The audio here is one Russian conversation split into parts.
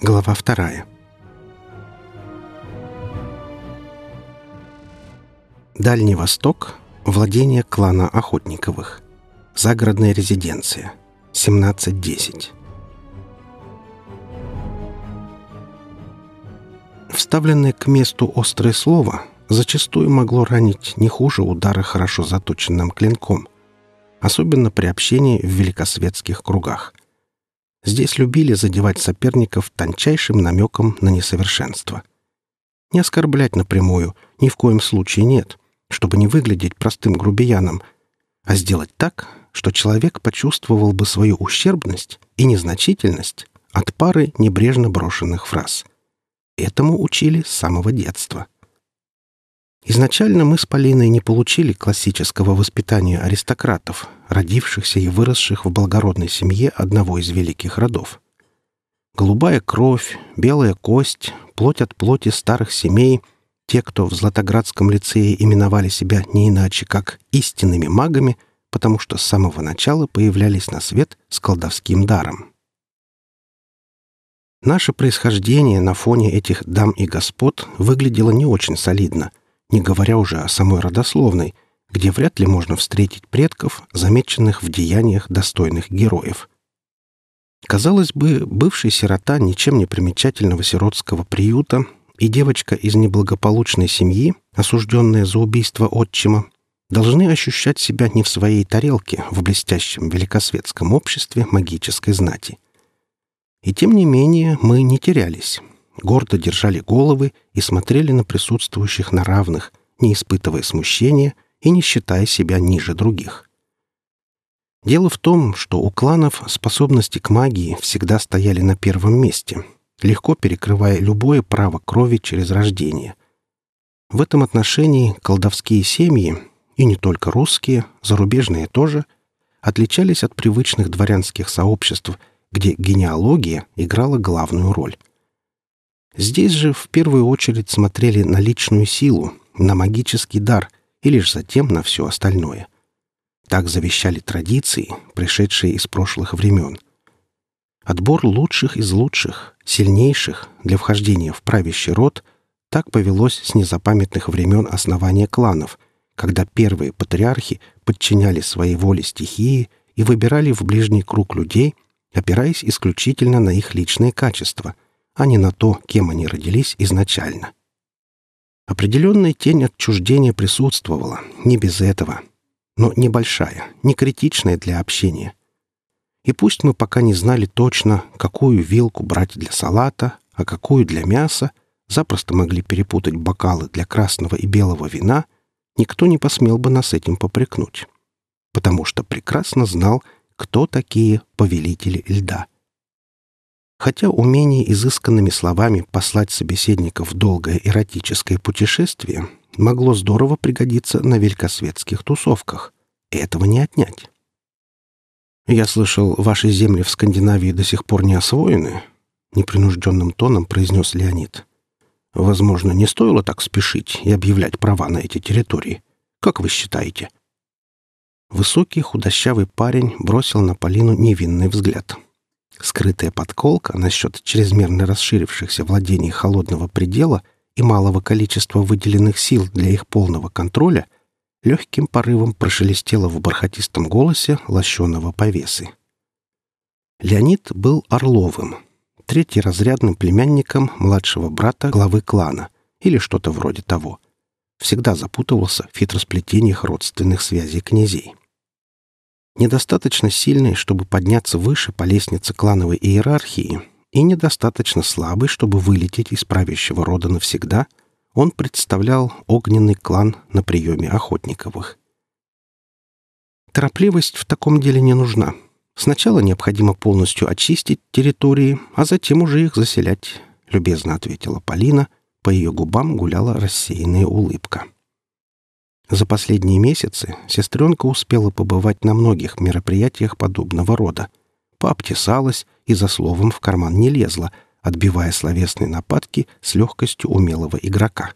Глава вторая. Дальний Восток. Владение клана Охотниковых. Загородная резиденция. 1710. Вставленное к месту острое слово зачастую могло ранить не хуже удара хорошо заточенным клинком, особенно при общении в великосветских кругах. Здесь любили задевать соперников тончайшим намеком на несовершенство. Не оскорблять напрямую ни в коем случае нет, чтобы не выглядеть простым грубияном, а сделать так, что человек почувствовал бы свою ущербность и незначительность от пары небрежно брошенных фраз. Этому учили с самого детства. Изначально мы с Полиной не получили классического воспитания аристократов, родившихся и выросших в благородной семье одного из великих родов. Голубая кровь, белая кость, плоть от плоти старых семей — те, кто в Златоградском лицее именовали себя не иначе, как истинными магами, потому что с самого начала появлялись на свет с колдовским даром. Наше происхождение на фоне этих дам и господ выглядело не очень солидно — не говоря уже о самой родословной, где вряд ли можно встретить предков, замеченных в деяниях достойных героев. Казалось бы, бывший сирота ничем не примечательного сиротского приюта и девочка из неблагополучной семьи, осужденная за убийство отчима, должны ощущать себя не в своей тарелке в блестящем великосветском обществе магической знати. И тем не менее мы не терялись гордо держали головы и смотрели на присутствующих на равных, не испытывая смущения и не считая себя ниже других. Дело в том, что у кланов способности к магии всегда стояли на первом месте, легко перекрывая любое право крови через рождение. В этом отношении колдовские семьи, и не только русские, зарубежные тоже, отличались от привычных дворянских сообществ, где генеалогия играла главную роль. Здесь же в первую очередь смотрели на личную силу, на магический дар и лишь затем на все остальное. Так завещали традиции, пришедшие из прошлых времен. Отбор лучших из лучших, сильнейших для вхождения в правящий род так повелось с незапамятных времен основания кланов, когда первые патриархи подчиняли своей воле стихии и выбирали в ближний круг людей, опираясь исключительно на их личные качества — а не на то, кем они родились изначально. Определенная тень отчуждения присутствовала, не без этого, но небольшая, не критичная для общения. И пусть мы пока не знали точно, какую вилку брать для салата, а какую для мяса, запросто могли перепутать бокалы для красного и белого вина, никто не посмел бы нас этим попрекнуть, потому что прекрасно знал, кто такие повелители льда — Хотя умение изысканными словами послать собеседника в долгое эротическое путешествие могло здорово пригодиться на великосветских тусовках. Этого не отнять. «Я слышал, ваши земли в Скандинавии до сих пор не освоены?» — непринужденным тоном произнес Леонид. «Возможно, не стоило так спешить и объявлять права на эти территории. Как вы считаете?» Высокий худощавый парень бросил на Полину невинный взгляд — Скрытая подколка насчет чрезмерно расширившихся владений холодного предела и малого количества выделенных сил для их полного контроля легким порывом прошелестела в бархатистом голосе лощеного повесы. Леонид был Орловым, третьеразрядным племянником младшего брата главы клана или что-то вроде того. Всегда запутывался в хитросплетениях родственных связей князей недостаточно сильный, чтобы подняться выше по лестнице клановой иерархии, и недостаточно слабый, чтобы вылететь из правящего рода навсегда, он представлял огненный клан на приеме Охотниковых. Торопливость в таком деле не нужна. Сначала необходимо полностью очистить территории, а затем уже их заселять, — любезно ответила Полина. По ее губам гуляла рассеянная улыбка. За последние месяцы сестренка успела побывать на многих мероприятиях подобного рода. Пообтесалась и за словом в карман не лезла, отбивая словесные нападки с легкостью умелого игрока.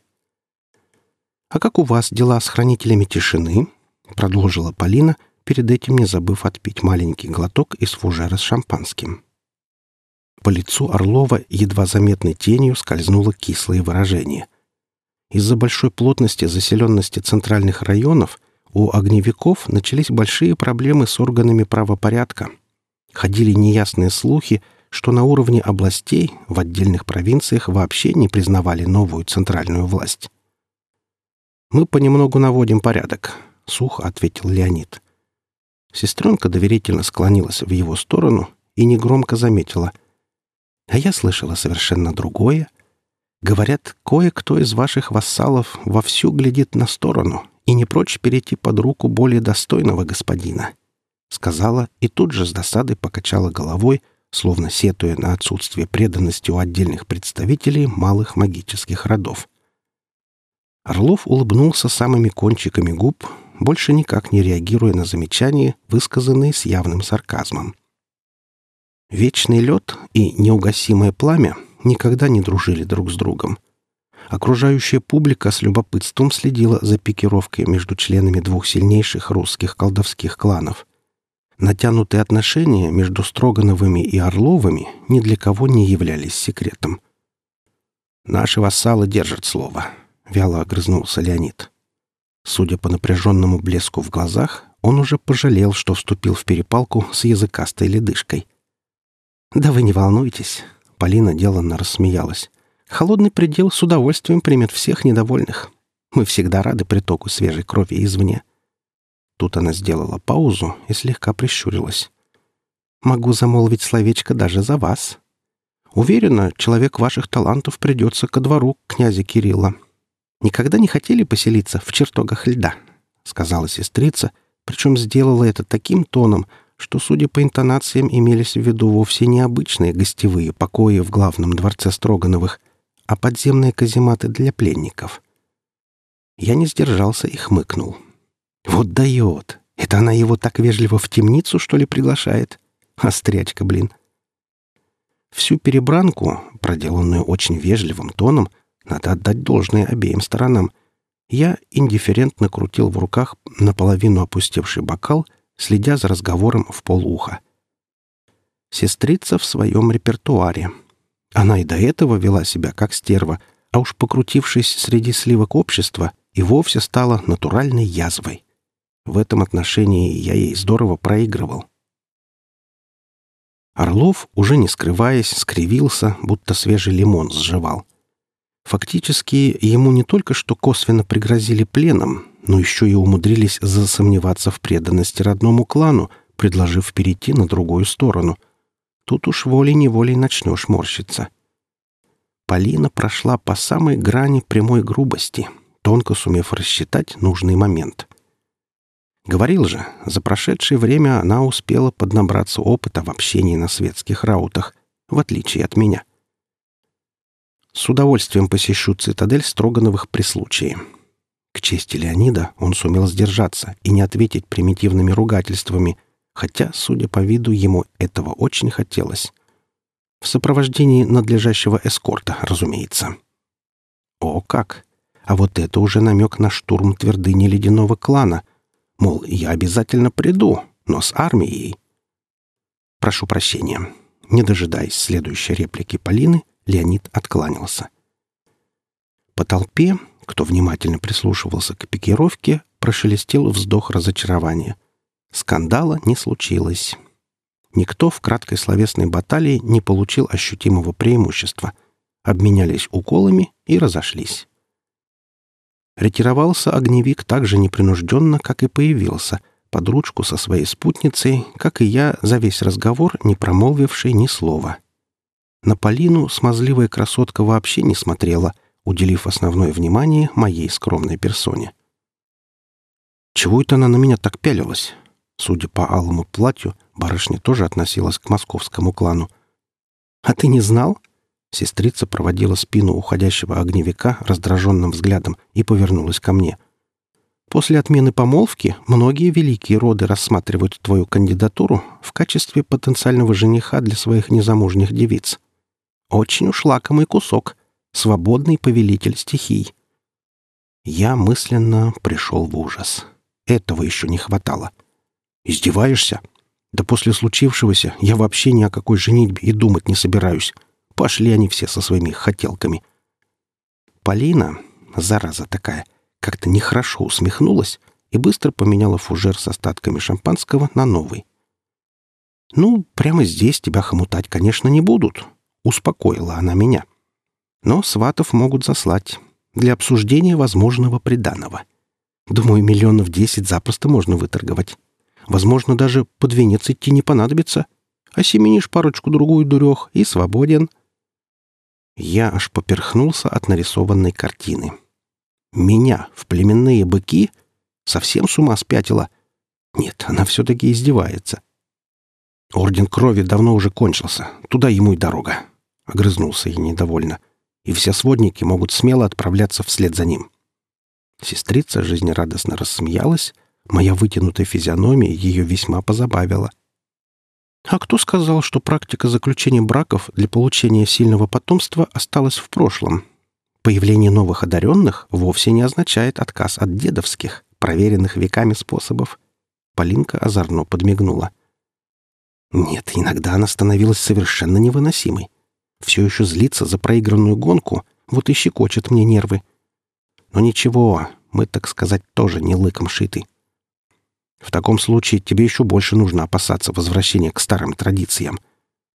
«А как у вас дела с хранителями тишины?» — продолжила Полина, перед этим не забыв отпить маленький глоток из фужера с шампанским. По лицу Орлова едва заметной тенью скользнуло кислое выражение. Из-за большой плотности заселенности центральных районов у огневиков начались большие проблемы с органами правопорядка. Ходили неясные слухи, что на уровне областей в отдельных провинциях вообще не признавали новую центральную власть. «Мы понемногу наводим порядок», — сухо ответил Леонид. Сестренка доверительно склонилась в его сторону и негромко заметила. «А я слышала совершенно другое. Говорят, кое-кто из ваших вассалов вовсю глядит на сторону и не прочь перейти под руку более достойного господина», — сказала и тут же с досадой покачала головой, словно сетуя на отсутствие преданности у отдельных представителей малых магических родов. Орлов улыбнулся самыми кончиками губ, больше никак не реагируя на замечания, высказанные с явным сарказмом. Вечный лед и неугасимое пламя никогда не дружили друг с другом. Окружающая публика с любопытством следила за пикировкой между членами двух сильнейших русских колдовских кланов. Натянутые отношения между Строгановыми и Орловыми ни для кого не являлись секретом. «Наши вассалы держат слово», — вяло огрызнулся Леонид. Судя по напряженному блеску в глазах, он уже пожалел, что вступил в перепалку с языкастой ледышкой. «Да вы не волнуйтесь», — Полина деланно рассмеялась. «Холодный предел с удовольствием примет всех недовольных. Мы всегда рады притоку свежей крови извне». Тут она сделала паузу и слегка прищурилась. «Могу замолвить словечко даже за вас. Уверена, человек ваших талантов придется ко двору князя Кирилла, никогда не хотели поселиться в чертогах льда?» — сказала сестрица, причем сделала это таким тоном, что, судя по интонациям, имелись в виду вовсе не обычные гостевые покои в главном дворце Строгановых, а подземные казематы для пленников. Я не сдержался и хмыкнул. «Вот дает! Это она его так вежливо в темницу, что ли, приглашает? Острячка, блин!» Всю перебранку, проделанную очень вежливым тоном, — надо отдать должное обеим сторонам. Я индифферентно крутил в руках наполовину опустевший бокал, следя за разговором в полуха. Сестрица в своем репертуаре. Она и до этого вела себя как стерва, а уж покрутившись среди сливок общества, и вовсе стала натуральной язвой. В этом отношении я ей здорово проигрывал. Орлов, уже не скрываясь, скривился, будто свежий лимон сживал. Фактически, ему не только что косвенно пригрозили пленом, но еще и умудрились засомневаться в преданности родному клану, предложив перейти на другую сторону. Тут уж волей-неволей начнешь морщиться. Полина прошла по самой грани прямой грубости, тонко сумев рассчитать нужный момент. Говорил же, за прошедшее время она успела поднабраться опыта в общении на светских раутах, в отличие от меня — с удовольствием посещу цитадель Строгановых при случае. К чести Леонида он сумел сдержаться и не ответить примитивными ругательствами, хотя, судя по виду, ему этого очень хотелось. В сопровождении надлежащего эскорта, разумеется. О, как! А вот это уже намек на штурм твердыни ледяного клана. Мол, я обязательно приду, но с армией. Прошу прощения. Не дожидаясь следующей реплики Полины, Леонид откланялся. По толпе, кто внимательно прислушивался к пикировке, прошелестел вздох разочарования. Скандала не случилось. Никто в краткой словесной баталии не получил ощутимого преимущества. Обменялись уколами и разошлись. Ретировался огневик так же непринужденно, как и появился, под ручку со своей спутницей, как и я за весь разговор, не промолвивший ни слова. На Полину смазливая красотка вообще не смотрела, уделив основное внимание моей скромной персоне. Чего это она на меня так пялилась? Судя по алому платью, барышня тоже относилась к московскому клану. «А ты не знал?» Сестрица проводила спину уходящего огневика раздраженным взглядом и повернулась ко мне. «После отмены помолвки многие великие роды рассматривают твою кандидатуру в качестве потенциального жениха для своих незамужних девиц. Очень уж лакомый кусок. Свободный повелитель стихий. Я мысленно пришел в ужас. Этого еще не хватало. «Издеваешься? Да после случившегося я вообще ни о какой женитьбе и думать не собираюсь. Пошли они все со своими хотелками. Полина, зараза такая, как-то нехорошо усмехнулась и быстро поменяла фужер с остатками шампанского на новый. «Ну, прямо здесь тебя хомутать, конечно, не будут», — успокоила она меня. «Но сватов могут заслать для обсуждения возможного приданого. Думаю, миллионов десять запросто можно выторговать. Возможно, даже под венец идти не понадобится. Осеменишь парочку-другую дурех и свободен». Я аж поперхнулся от нарисованной картины. Меня в племенные быки совсем с ума спятила. Нет, она все-таки издевается. Орден крови давно уже кончился. Туда ему и дорога. Огрызнулся я недовольно. И все сводники могут смело отправляться вслед за ним. Сестрица жизнерадостно рассмеялась. Моя вытянутая физиономия ее весьма позабавила. А кто сказал, что практика заключения браков для получения сильного потомства осталась в прошлом? Появление новых одаренных вовсе не означает отказ от дедовских, проверенных веками способов. Полинка озорно подмигнула. — нет, иногда она становилась совершенно невыносимой. Все еще злится за проигранную гонку, вот и щекочет мне нервы. Но ничего, мы, так сказать, тоже не лыком шиты. В таком случае тебе еще больше нужно опасаться возвращения к старым традициям,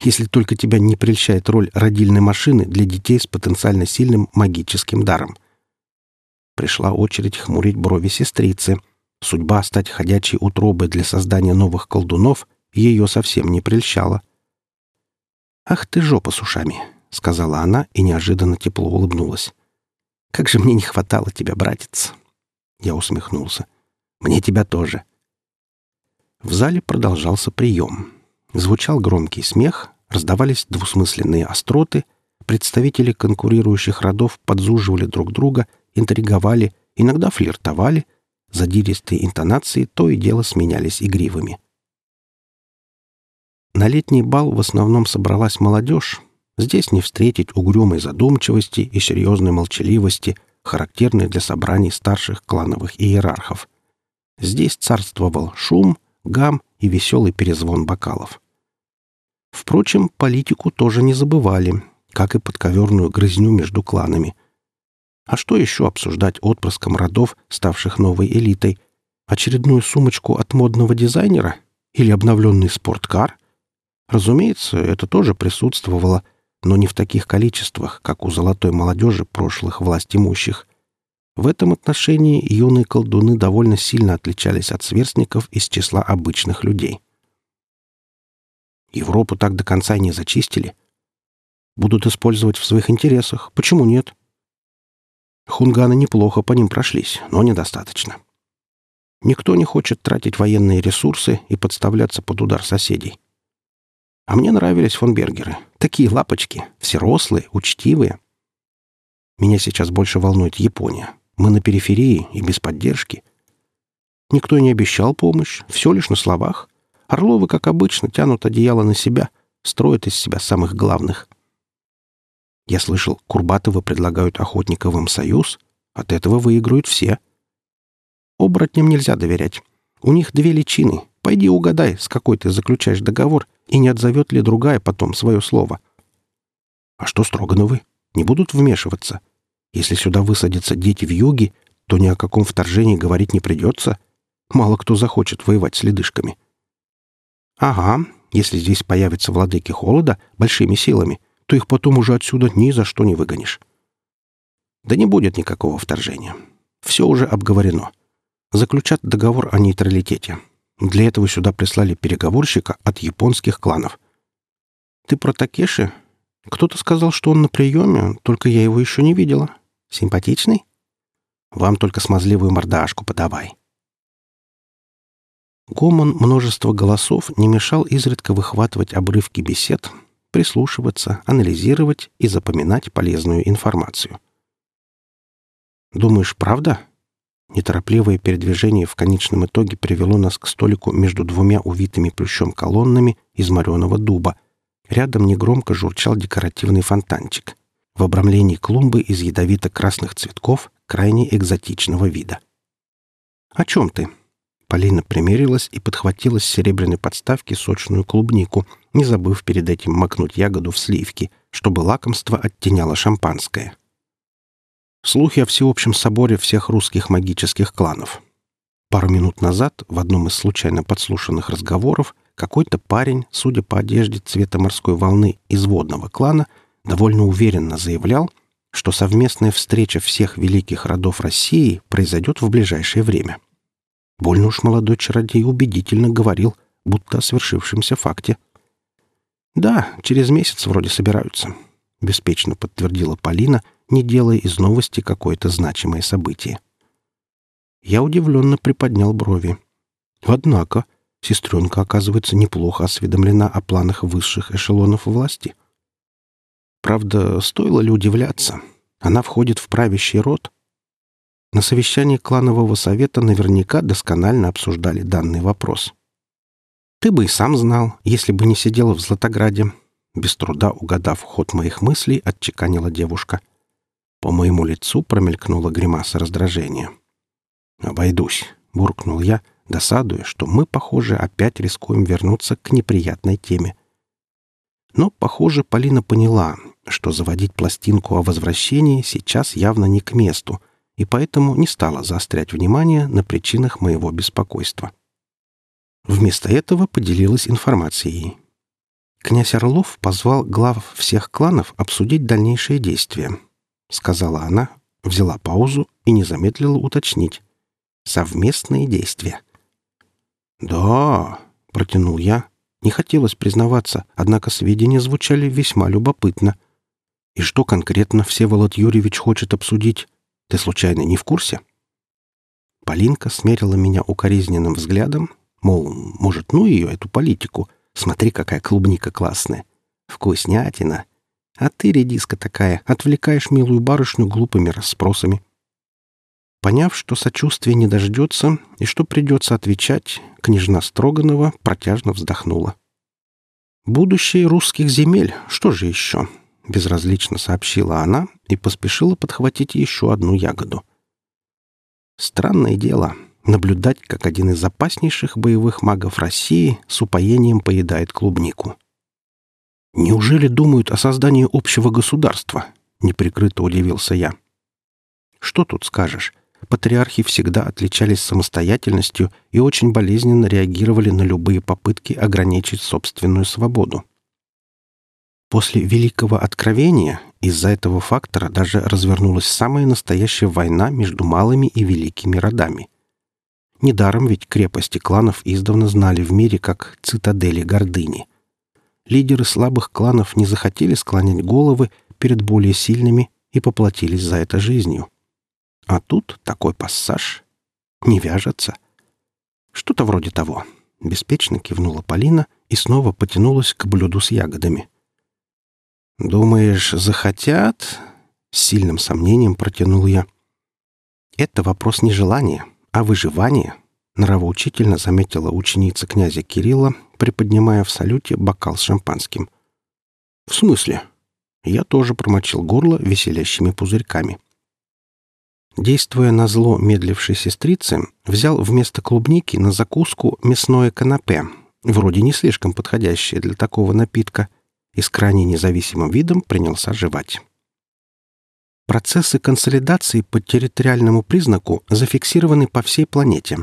если только тебя не прельщает роль родильной машины для детей с потенциально сильным магическим даром. Пришла очередь хмурить брови сестрицы. Судьба стать ходячей утробой для создания новых колдунов ее совсем не прельщало. «Ах ты жопа с ушами!» — сказала она и неожиданно тепло улыбнулась. «Как же мне не хватало тебя, братец!» Я усмехнулся. «Мне тебя тоже!» В зале продолжался прием. Звучал громкий смех, раздавались двусмысленные остроты, представители конкурирующих родов подзуживали друг друга, интриговали, иногда флиртовали, задиристые интонации то и дело сменялись игривыми. На летний бал в основном собралась молодежь. Здесь не встретить угрюмой задумчивости и серьезной молчаливости, характерной для собраний старших клановых иерархов. Здесь царствовал шум, гам и веселый перезвон бокалов. Впрочем, политику тоже не забывали, как и подковерную грызню между кланами. А что еще обсуждать отпрыском родов, ставших новой элитой? Очередную сумочку от модного дизайнера? Или обновленный спорткар — Разумеется, это тоже присутствовало, но не в таких количествах, как у золотой молодежи прошлых властимущих. В этом отношении юные колдуны довольно сильно отличались от сверстников из числа обычных людей. Европу так до конца и не зачистили. Будут использовать в своих интересах. Почему нет? Хунганы неплохо по ним прошлись, но недостаточно. Никто не хочет тратить военные ресурсы и подставляться под удар соседей. А мне нравились фонбергеры. Такие лапочки, все рослые, учтивые. Меня сейчас больше волнует Япония. Мы на периферии и без поддержки. Никто не обещал помощь, все лишь на словах. Орловы, как обычно, тянут одеяло на себя, строят из себя самых главных. Я слышал, Курбатовы предлагают охотниковым союз. От этого выиграют все. Оборотням нельзя доверять. У них две личины. Пойди угадай, с какой ты заключаешь договор и не отзовет ли другая потом свое слово. А что Строгановы? Не будут вмешиваться? Если сюда высадятся дети в юге, то ни о каком вторжении говорить не придется. Мало кто захочет воевать с ледышками. Ага, если здесь появятся владыки холода большими силами, то их потом уже отсюда ни за что не выгонишь. Да не будет никакого вторжения. Все уже обговорено. Заключат договор о нейтралитете. Для этого сюда прислали переговорщика от японских кланов. «Ты про Такеши? Кто-то сказал, что он на приеме, только я его еще не видела. Симпатичный? Вам только смазливую мордашку подавай». Гомон множества голосов не мешал изредка выхватывать обрывки бесед, прислушиваться, анализировать и запоминать полезную информацию. «Думаешь, правда?» Неторопливое передвижение в конечном итоге привело нас к столику между двумя увитыми плющом колоннами из мореного дуба. Рядом негромко журчал декоративный фонтанчик. В обрамлении клумбы из ядовито-красных цветков крайне экзотичного вида. «О чем ты?» Полина примерилась и подхватила с серебряной подставки сочную клубнику, не забыв перед этим макнуть ягоду в сливки, чтобы лакомство оттеняло шампанское. Слухи о всеобщем соборе всех русских магических кланов. Пару минут назад в одном из случайно подслушанных разговоров какой-то парень, судя по одежде цвета морской волны из водного клана, довольно уверенно заявлял, что совместная встреча всех великих родов России произойдет в ближайшее время. Больно уж молодой чародей убедительно говорил, будто о свершившемся факте. «Да, через месяц вроде собираются», — беспечно подтвердила Полина, не делая из новости какое-то значимое событие. Я удивленно приподнял брови. Однако, сестренка, оказывается, неплохо осведомлена о планах высших эшелонов власти. Правда, стоило ли удивляться? Она входит в правящий род — на совещании кланового совета наверняка досконально обсуждали данный вопрос. «Ты бы и сам знал, если бы не сидела в Златограде», без труда угадав ход моих мыслей, отчеканила девушка. По моему лицу промелькнула гримаса раздражения. «Обойдусь», — буркнул я, досадуя, что мы, похоже, опять рискуем вернуться к неприятной теме. Но, похоже, Полина поняла, что заводить пластинку о возвращении сейчас явно не к месту, и поэтому не стала заострять внимание на причинах моего беспокойства. Вместо этого поделилась информацией. Князь Орлов позвал глав всех кланов обсудить дальнейшие действия. Сказала она, взяла паузу и не замедлила уточнить. Совместные действия. «Да», — протянул я. Не хотелось признаваться, однако сведения звучали весьма любопытно. «И что конкретно Всеволод Юрьевич хочет обсудить?» Ты случайно не в курсе?» Полинка смерила меня укоризненным взглядом, мол, может, ну ее, эту политику. Смотри, какая клубника классная. Вкуснятина. А ты, редиска такая, отвлекаешь милую барышню глупыми расспросами. Поняв, что сочувствия не дождется и что придется отвечать, княжна Строганова протяжно вздохнула. «Будущее русских земель, что же еще?» — безразлично сообщила она и поспешила подхватить еще одну ягоду. Странное дело — наблюдать, как один из опаснейших боевых магов России с упоением поедает клубнику. «Неужели думают о создании общего государства?» — неприкрыто удивился я. «Что тут скажешь?» Патриархи всегда отличались самостоятельностью и очень болезненно реагировали на любые попытки ограничить собственную свободу. После Великого Откровения из-за этого фактора даже развернулась самая настоящая война между малыми и великими родами. Недаром ведь крепости кланов издавна знали в мире как цитадели гордыни. Лидеры слабых кланов не захотели склонять головы перед более сильными и поплатились за это жизнью. А тут такой пассаж. Не вяжется. Что-то вроде того. Беспечно кивнула Полина и снова потянулась к блюду с ягодами — «Думаешь, захотят?» — с сильным сомнением протянул я. «Это вопрос не желания, а выживания», — нравоучительно заметила ученица князя Кирилла, приподнимая в салюте бокал с шампанским. «В смысле?» Я тоже промочил горло веселящими пузырьками. Действуя на зло медлившей сестрицы, взял вместо клубники на закуску мясное канапе, вроде не слишком подходящее для такого напитка — и с крайне независимым видом принялся жевать. Процессы консолидации по территориальному признаку зафиксированы по всей планете.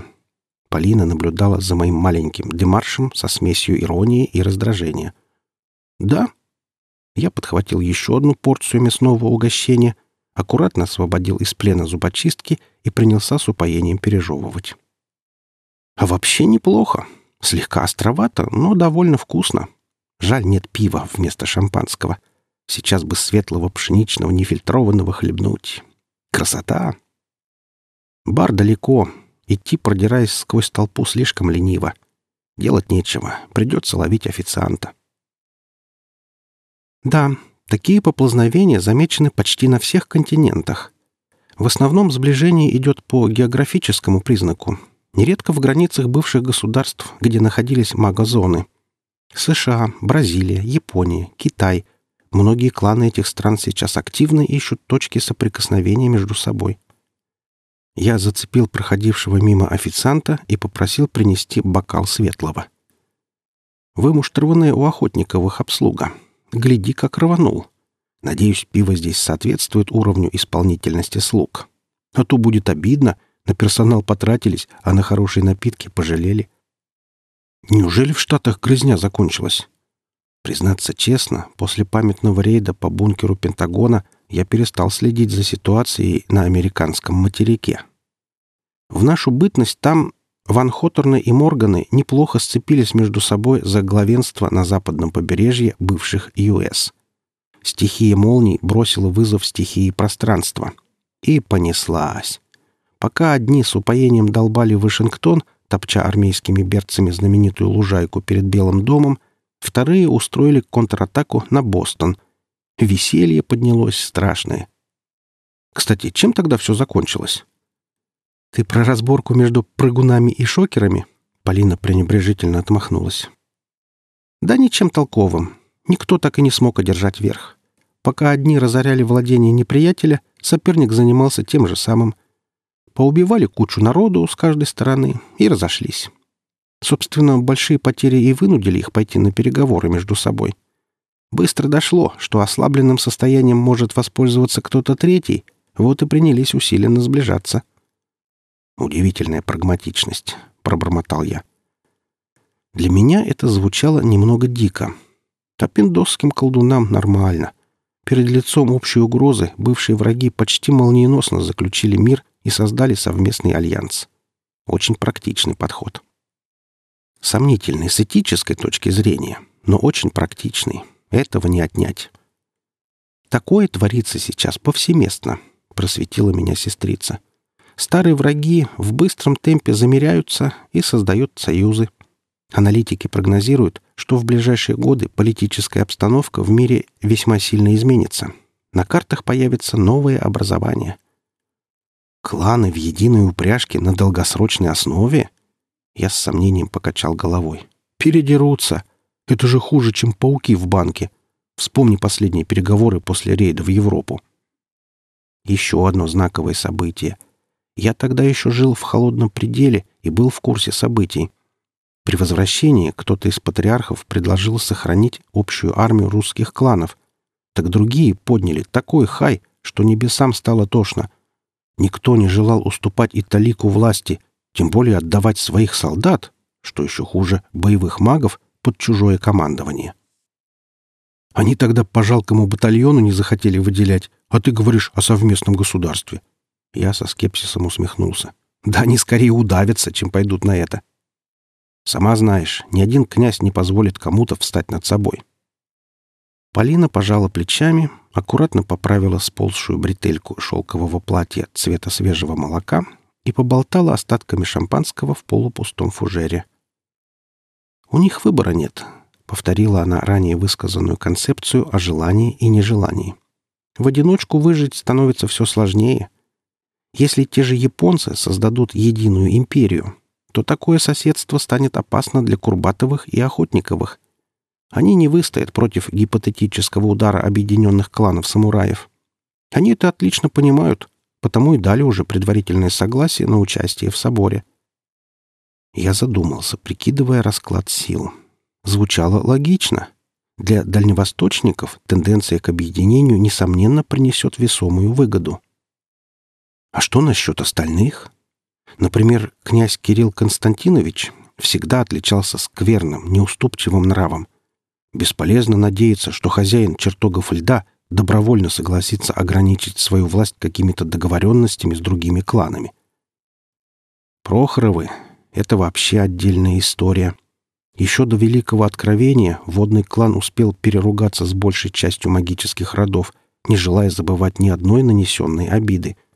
Полина наблюдала за моим маленьким демаршем со смесью иронии и раздражения. «Да?» Я подхватил еще одну порцию мясного угощения, аккуратно освободил из плена зубочистки и принялся с упоением пережевывать. «А вообще неплохо. Слегка островато, но довольно вкусно. Жаль, нет пива вместо шампанского. Сейчас бы светлого пшеничного нефильтрованного хлебнуть. Красота! Бар далеко. Идти, продираясь сквозь толпу, слишком лениво. Делать нечего. Придется ловить официанта. Да, такие поползновения замечены почти на всех континентах. В основном сближение идет по географическому признаку, нередко в границах бывших государств, где находились магозоны — США, Бразилия, Япония, Китай. Многие кланы этих стран сейчас активно ищут точки соприкосновения между собой. Я зацепил проходившего мимо официанта и попросил принести бокал светлого. Вымуштрованная у охотниковых обслуга. Гляди, как рванул. Надеюсь, пиво здесь соответствует уровню исполнительности слуг. А то будет обидно, на персонал потратились, а на хорошие напитки пожалели. Неужели в Штатах грызня закончилась? Признаться честно, после памятного рейда по бункеру Пентагона я перестал следить за ситуацией на американском материке. В нашу бытность там Ван Хоторны и Морганы неплохо сцепились между собой за главенство на западном побережье бывших ЮС. Стихия молний бросила вызов стихии пространства. И понеслась. Пока одни с упоением долбали Вашингтон, топча армейскими берцами знаменитую лужайку перед Белым домом, вторые устроили контратаку на Бостон. Веселье поднялось страшное. Кстати, чем тогда все закончилось? «Ты про разборку между прыгунами и шокерами?» Полина пренебрежительно отмахнулась. «Да ничем толковым. Никто так и не смог одержать верх. Пока одни разоряли владение неприятеля, соперник занимался тем же самым. Поубивали кучу народу с каждой стороны и разошлись. Собственно, большие потери и вынудили их пойти на переговоры между собой. Быстро дошло, что ослабленным состоянием может воспользоваться кто-то третий, вот и принялись усиленно сближаться. «Удивительная прагматичность», — пробормотал я. Для меня это звучало немного дико. Топиндосским колдунам нормально. Перед лицом общей угрозы бывшие враги почти молниеносно заключили мир и создали совместный альянс. Очень практичный подход. Сомнительный с этической точки зрения, но очень практичный. Этого не отнять. Такое творится сейчас повсеместно, просветила меня сестрица. Старые враги в быстром темпе замеряются и создают союзы. Аналитики прогнозируют, что в ближайшие годы политическая обстановка в мире весьма сильно изменится. На картах появится новое образование. Кланы в единой упряжке на долгосрочной основе? Я с сомнением покачал головой. Передерутся. Это же хуже, чем пауки в банке. Вспомни последние переговоры после рейда в Европу. Еще одно знаковое событие — я тогда еще жил в холодном пределе и был в курсе событий. При возвращении кто-то из патриархов предложил сохранить общую армию русских кланов. Так другие подняли такой хай, что небесам стало тошно. Никто не желал уступать и власти, тем более отдавать своих солдат, что еще хуже, боевых магов, под чужое командование. Они тогда по жалкому батальону не захотели выделять, а ты говоришь о совместном государстве. Я со скепсисом усмехнулся. Да они скорее удавятся, чем пойдут на это. Сама знаешь, ни один князь не позволит кому-то встать над собой. Полина пожала плечами, аккуратно поправила сползшую бретельку шелкового платья цвета свежего молока и поболтала остатками шампанского в полупустом фужере. «У них выбора нет», — повторила она ранее высказанную концепцию о желании и нежелании. «В одиночку выжить становится все сложнее. Если те же японцы создадут единую империю, то такое соседство станет опасно для Курбатовых и Охотниковых. Они не выстоят против гипотетического удара объединенных кланов самураев. Они это отлично понимают, потому и дали уже предварительное согласие на участие в соборе. Я задумался, прикидывая расклад сил. Звучало логично. Для дальневосточников тенденция к объединению, несомненно, принесет весомую выгоду. А что насчет остальных? Например, князь Кирилл Константинович всегда отличался скверным, неуступчивым нравом. Бесполезно надеяться, что хозяин чертогов льда добровольно согласится ограничить свою власть какими-то договоренностями с другими кланами. Прохоровы — это вообще отдельная история. Еще до Великого Откровения водный клан успел переругаться с большей частью магических родов, не желая забывать ни одной нанесенной обиды —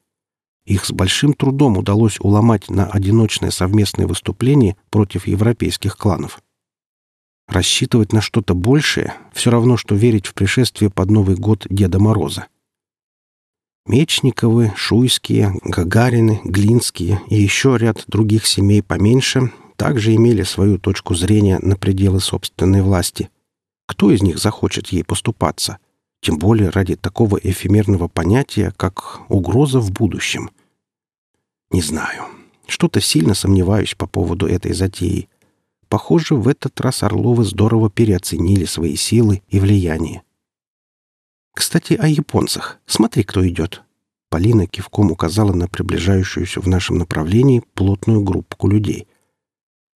их с большим трудом удалось уломать на одиночное совместное выступление против европейских кланов. Рассчитывать на что-то большее — все равно, что верить в пришествие под Новый год Деда Мороза. Мечниковы, Шуйские, Гагарины, Глинские и еще ряд других семей поменьше также имели свою точку зрения на пределы собственной власти. Кто из них захочет ей поступаться? Тем более ради такого эфемерного понятия, как угроза в будущем — Не знаю. Что-то сильно сомневаюсь по поводу этой затеи. Похоже, в этот раз Орловы здорово переоценили свои силы и влияние. Кстати, о японцах. Смотри, кто идет. Полина кивком указала на приближающуюся в нашем направлении плотную группку людей.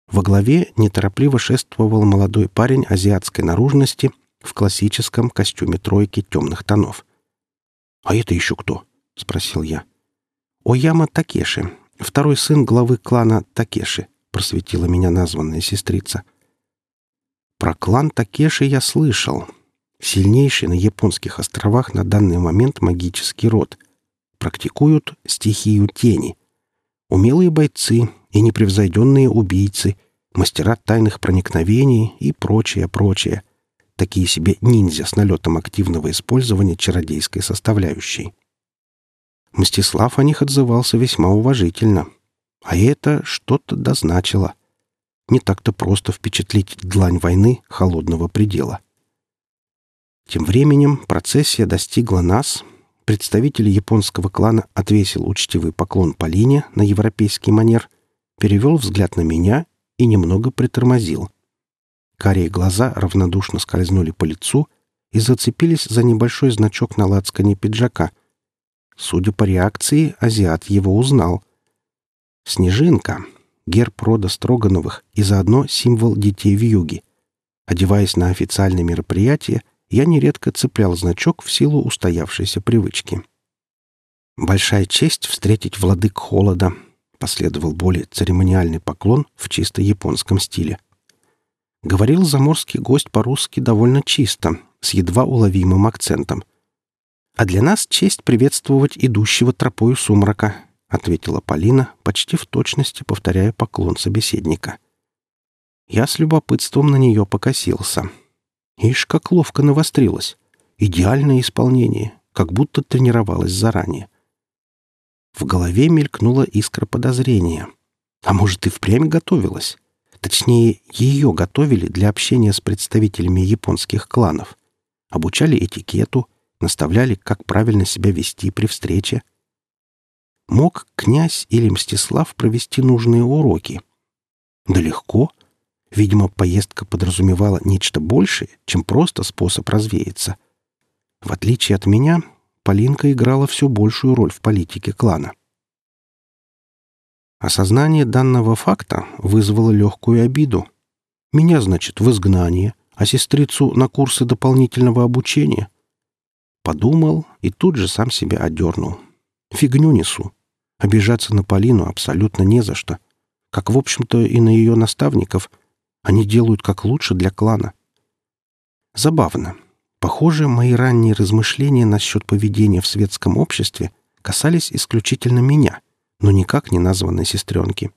Во главе неторопливо шествовал молодой парень азиатской наружности в классическом костюме тройки темных тонов. «А это еще кто?» — спросил я. «Ояма Такеши, второй сын главы клана Такеши», — просветила меня названная сестрица. Про клан Такеши я слышал. Сильнейший на японских островах на данный момент магический род. Практикуют стихию тени. Умелые бойцы и непревзойденные убийцы, мастера тайных проникновений и прочее, прочее — такие себе ниндзя с налетом активного использования чародейской составляющей. Мстислав о них отзывался весьма уважительно. А это что-то дозначило. Не так-то просто впечатлить длань войны холодного предела. Тем временем процессия достигла нас. Представитель японского клана отвесил учтивый поклон Полине на европейский манер, перевел взгляд на меня и немного притормозил — Карие глаза равнодушно скользнули по лицу и зацепились за небольшой значок на лацкане пиджака. Судя по реакции, азиат его узнал. Снежинка — герб рода Строгановых и заодно символ детей в юге. Одеваясь на официальные мероприятия, я нередко цеплял значок в силу устоявшейся привычки. «Большая честь встретить владык холода», — последовал более церемониальный поклон в чисто японском стиле — Говорил заморский гость по-русски довольно чисто, с едва уловимым акцентом. «А для нас честь приветствовать идущего тропою сумрака», — ответила Полина, почти в точности повторяя поклон собеседника. Я с любопытством на нее покосился. Ишь, как ловко навострилась. Идеальное исполнение, как будто тренировалась заранее. В голове мелькнула искра подозрения. А может, и впрямь готовилась? Точнее, ее готовили для общения с представителями японских кланов. Обучали этикету, наставляли, как правильно себя вести при встрече. Мог князь или Мстислав провести нужные уроки? Да легко. Видимо, поездка подразумевала нечто большее, чем просто способ развеяться. В отличие от меня, Полинка играла все большую роль в политике клана. Осознание данного факта вызвало легкую обиду. Меня, значит, в изгнание, а сестрицу на курсы дополнительного обучения. Подумал и тут же сам себя одернул. Фигню несу. Обижаться на Полину абсолютно не за что. Как, в общем-то, и на ее наставников. Они делают как лучше для клана. Забавно. Похоже, мои ранние размышления насчет поведения в светском обществе касались исключительно меня — но никак не названной сестренки.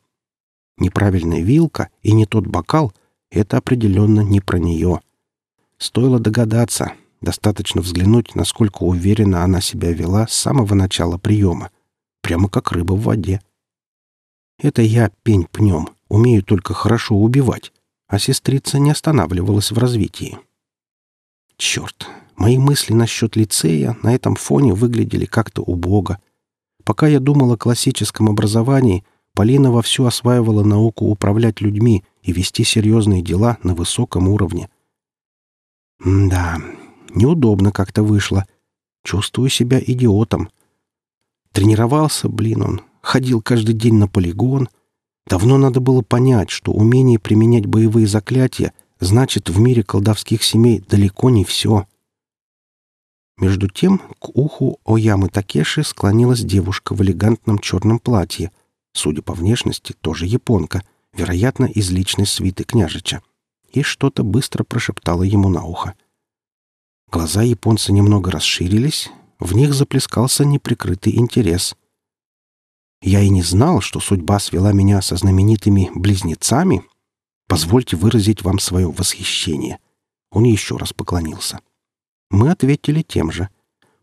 Неправильная вилка и не тот бокал — это определенно не про нее. Стоило догадаться, достаточно взглянуть, насколько уверенно она себя вела с самого начала приема, прямо как рыба в воде. Это я пень пнем, умею только хорошо убивать, а сестрица не останавливалась в развитии. Черт, мои мысли насчет лицея на этом фоне выглядели как-то убого — Пока я думал о классическом образовании, Полина вовсю осваивала науку управлять людьми и вести серьезные дела на высоком уровне. М да, неудобно как-то вышло. Чувствую себя идиотом. Тренировался, блин, он. Ходил каждый день на полигон. Давно надо было понять, что умение применять боевые заклятия значит в мире колдовских семей далеко не все. Между тем к уху Оямы Такеши склонилась девушка в элегантном черном платье, судя по внешности, тоже японка, вероятно, из личной свиты княжича, и что-то быстро прошептала ему на ухо. Глаза японца немного расширились, в них заплескался неприкрытый интерес. «Я и не знал, что судьба свела меня со знаменитыми близнецами. Позвольте выразить вам свое восхищение». Он еще раз поклонился. — мы ответили тем же.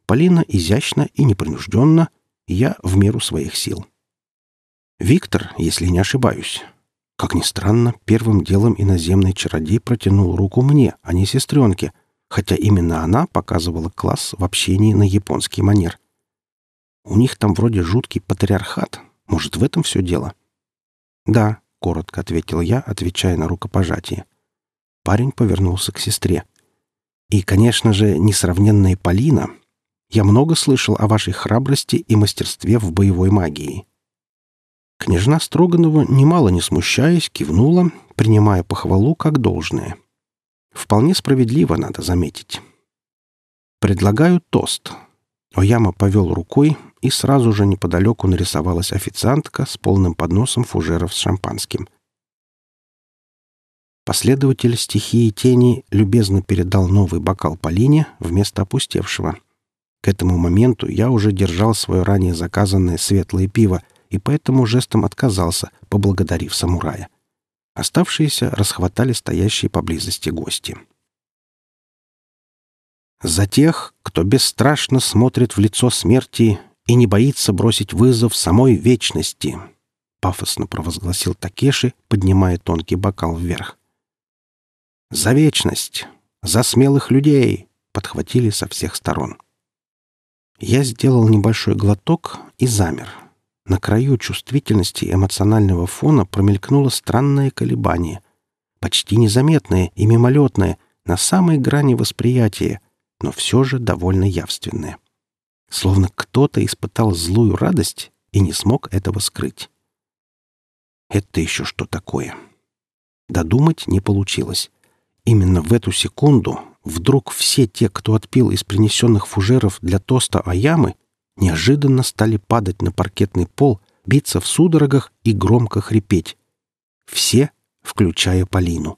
Полина изящно и непринужденно, я в меру своих сил. Виктор, если не ошибаюсь. Как ни странно, первым делом иноземный чародей протянул руку мне, а не сестренке, хотя именно она показывала класс в общении на японский манер. У них там вроде жуткий патриархат. Может, в этом все дело? «Да», — коротко ответил я, отвечая на рукопожатие. Парень повернулся к сестре. «И, конечно же, несравненная Полина. Я много слышал о вашей храбрости и мастерстве в боевой магии». Княжна Строганова, немало не смущаясь, кивнула, принимая похвалу как должное. Вполне справедливо, надо заметить. «Предлагаю тост». Ояма повел рукой, и сразу же неподалеку нарисовалась официантка с полным подносом фужеров с шампанским. Последователь стихии тени любезно передал новый бокал Полине вместо опустевшего. К этому моменту я уже держал свое ранее заказанное светлое пиво и поэтому жестом отказался, поблагодарив самурая. Оставшиеся расхватали стоящие поблизости гости. За тех, кто бесстрашно смотрит в лицо смерти и не боится бросить вызов самой вечности, пафосно провозгласил Такеши, поднимая тонкий бокал вверх. За вечность, за смелых людей, подхватили со всех сторон. Я сделал небольшой глоток и замер. На краю чувствительности эмоционального фона промелькнуло странное колебание. Почти незаметное и мимолетное, на самой грани восприятия, но все же довольно явственное. Словно кто-то испытал злую радость и не смог этого скрыть. Это еще что такое? Додумать не получилось. Именно в эту секунду вдруг все те, кто отпил из принесенных фужеров для тоста Аямы, неожиданно стали падать на паркетный пол, биться в судорогах и громко хрипеть. Все, включая Полину.